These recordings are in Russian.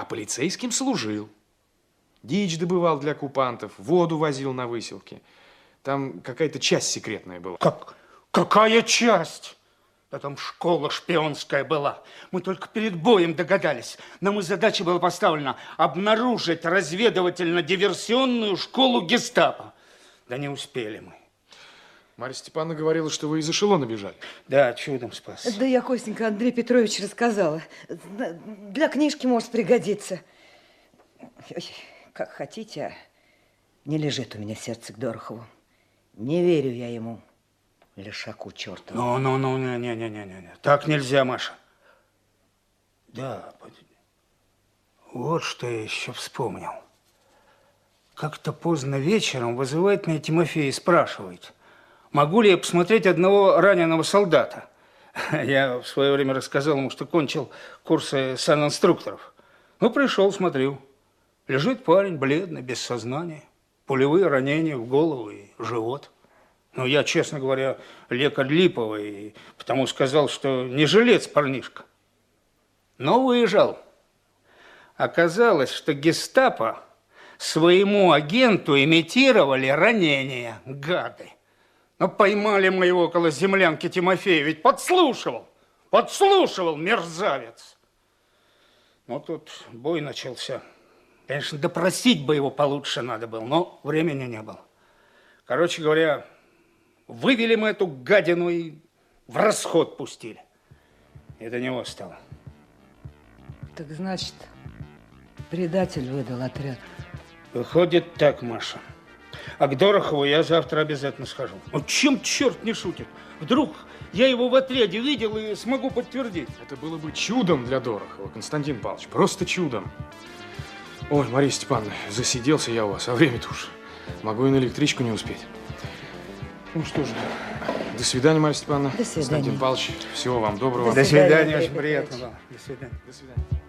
а полицейским служил. Дичь добывал для оккупантов, воду возил на выселке. Там какая-то часть секретная была. Как? Какая часть? Да там школа шпионская была. Мы только перед боем догадались. Нам и задача была поставлена обнаружить разведывательно-диверсионную школу гестапо. Да не успели мы. Марья Степановна говорила, что вы из эшелона бежали. Да, чудом спас. Да я, Костенька, Андрей Петрович рассказала. Для книжки может пригодиться. Ой, как хотите, а не лежит у меня сердце к Дорохову. Не верю я ему, лишаку чертову. Ну, ну, ну, не-не-не-не-не. Так нельзя, Маша. Да, вот что я еще вспомнил. Как-то поздно вечером вызывает меня Тимофей и спрашивает, могу ли я посмотреть одного раненого солдата. Я в свое время рассказал ему, что кончил курсы санинструкторов. Ну, пришел, смотрю. Лежит парень, бледный, без сознания. Пулевые ранения в голову и живот. Ну, я, честно говоря, лекарь липовый, потому сказал, что не жилец парнишка. Но выезжал. Оказалось, что гестапо своему агенту имитировали ранения, гады. Но поймали мы его около землянки Тимофея, ведь подслушивал, подслушивал мерзавец. Ну, тут бой начался. Конечно, допросить бы его получше надо было, но времени не было. Короче говоря, вывели мы эту гадину и в расход пустили. Это него стало. Так значит, предатель выдал отряд. Выходит так, Маша. А к Дорохову я завтра обязательно схожу. Вот чем черт не шутит? Вдруг я его в отряде видел и смогу подтвердить. Это было бы чудом для Дорохова, Константин Павлович. Просто чудом. Ой, Мария Степановна, засиделся я у вас, а время-то уж. Могу и на электричку не успеть. Ну что же, до свидания, Мария Степановна. До свидания. Константин Павлович, всего вам доброго. До свидания, свидания, Андрей очень приятно было. До свидания. До свидания.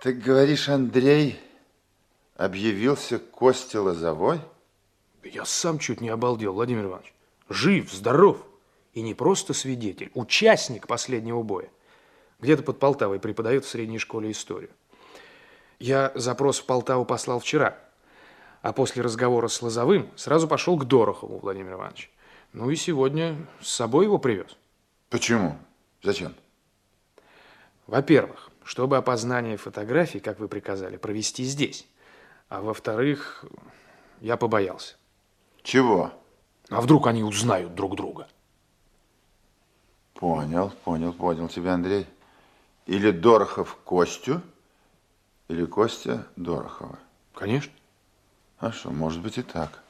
Ты говоришь, Андрей объявился Костя Лозовой? Я сам чуть не обалдел, Владимир Иванович. Жив, здоров. И не просто свидетель, участник последнего боя. Где-то под Полтавой преподает в средней школе историю. Я запрос в Полтаву послал вчера, а после разговора с Лозовым сразу пошел к Дорохову, Владимир Иванович. Ну и сегодня с собой его привез. Почему? Зачем? Во-первых, чтобы опознание фотографий, как вы приказали, провести здесь. А во-вторых, я побоялся. Чего? А вдруг они узнают друг друга? Понял, понял, понял тебя, Андрей. Или Дорохов Костю, или Костя Дорохова. Конечно. А что, может быть и так.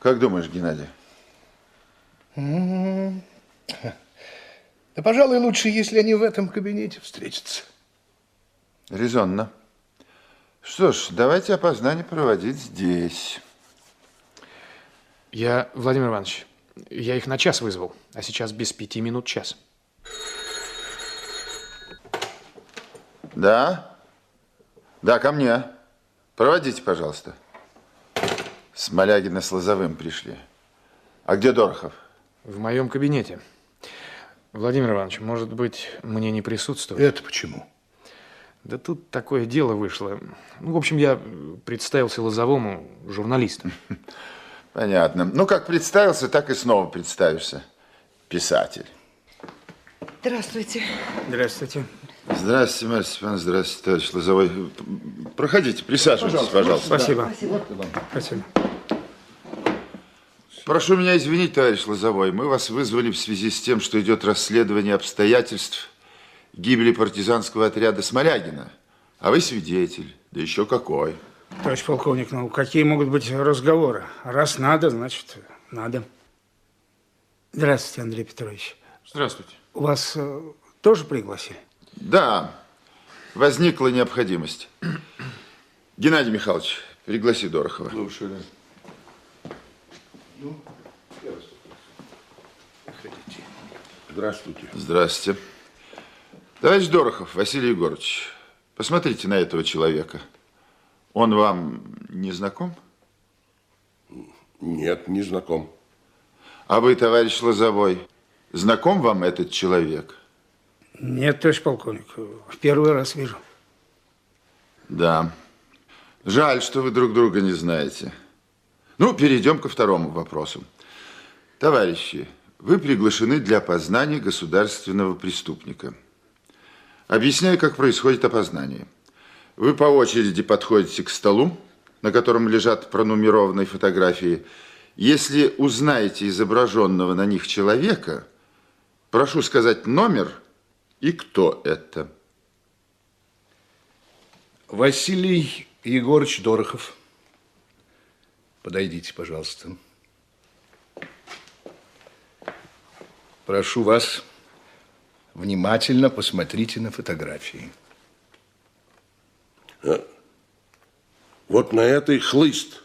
Как думаешь, Геннадий? Да, пожалуй, лучше, если они в этом кабинете встретятся. Резонно. Что ж, давайте опознание проводить здесь. Я, Владимир Иванович, я их на час вызвал, а сейчас без пяти минут час. Да? Да, ко мне. Проводите, пожалуйста. Смолягина с Лозовым пришли. А где Дорохов? В моем кабинете. Владимир Иванович, может быть, мне не присутствовать? Это почему? Да тут такое дело вышло. Ну, в общем, я представился Лозовому журналистом. Понятно. Ну, как представился, так и снова представишься. Писатель. Здравствуйте. Здравствуйте. Здравствуйте, Марья Степановна. Здравствуйте, товарищ Лозовой. Проходите, присаживайтесь, пожалуйста. Спасибо. Спасибо. Спасибо. Прошу меня извинить, товарищ Лозовой. Мы вас вызвали в связи с тем, что идет расследование обстоятельств гибели партизанского отряда Смолягина. А вы свидетель. Да еще какой. Товарищ полковник, ну какие могут быть разговоры? Раз надо, значит, надо. Здравствуйте, Андрей Петрович. Здравствуйте. У вас э, тоже пригласили? Да, возникла необходимость. Геннадий Михайлович, пригласи Дорохова. Здравствуйте. Здравствуйте. Товарищ Дорохов, Василий Егорович, посмотрите на этого человека. Он вам не знаком? Нет, не знаком. А вы, товарищ Лозовой, знаком вам этот человек? Нет, товарищ полковник, в первый раз вижу. Да. Жаль, что вы друг друга не знаете. Ну, перейдем ко второму вопросу. Товарищи, вы приглашены для опознания государственного преступника. Объясняю, как происходит опознание. Вы по очереди подходите к столу, на котором лежат пронумерованные фотографии. Если узнаете изображенного на них человека, прошу сказать номер и кто это. Василий Егорович Дорохов. Подойдите, пожалуйста. Прошу вас, внимательно посмотрите на фотографии. Вот на этой хлыст.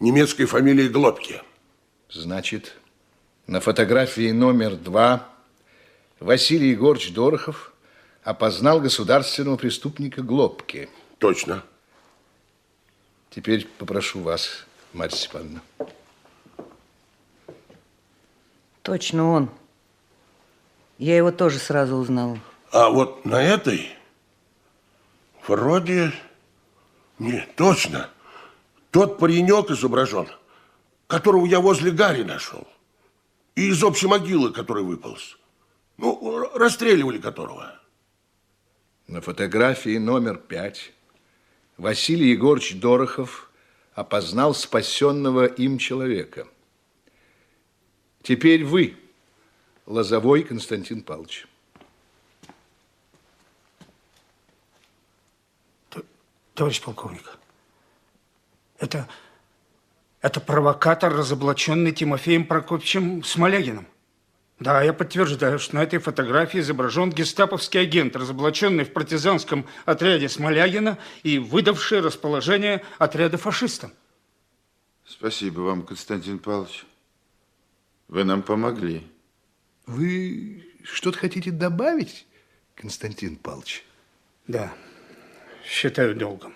Немецкой фамилии Глобки. Значит, на фотографии номер два Василий Егорович Дорохов опознал государственного преступника Глобки. Точно. Теперь попрошу вас, Марья Степановна. Точно он. Я его тоже сразу узнала. А вот на этой вроде... Нет, точно. Тот паренек изображен, которого я возле Гарри нашел. И из общей могилы, который выполз. Ну, расстреливали которого. На фотографии номер пять Василий Егорович Дорохов опознал спасенного им человека. Теперь вы, Лозовой Константин Павлович. Товарищ полковник, это, это провокатор, разоблаченный Тимофеем Прокопьевичем Смолягиным. Да, я подтверждаю, что на этой фотографии изображен гестаповский агент, разоблаченный в партизанском отряде Смолягина и выдавший расположение отряда фашистам. Спасибо вам, Константин Павлович. Вы нам помогли. Вы что-то хотите добавить, Константин Павлович? Да, считаю долгом.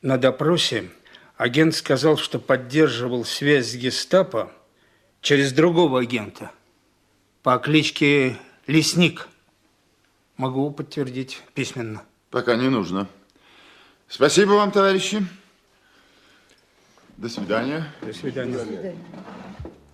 На допросе агент сказал, что поддерживал связь с гестапо через другого агента по кличке Лесник. Могу подтвердить письменно. Пока не нужно. Спасибо вам, товарищи. До свидания. До свидания.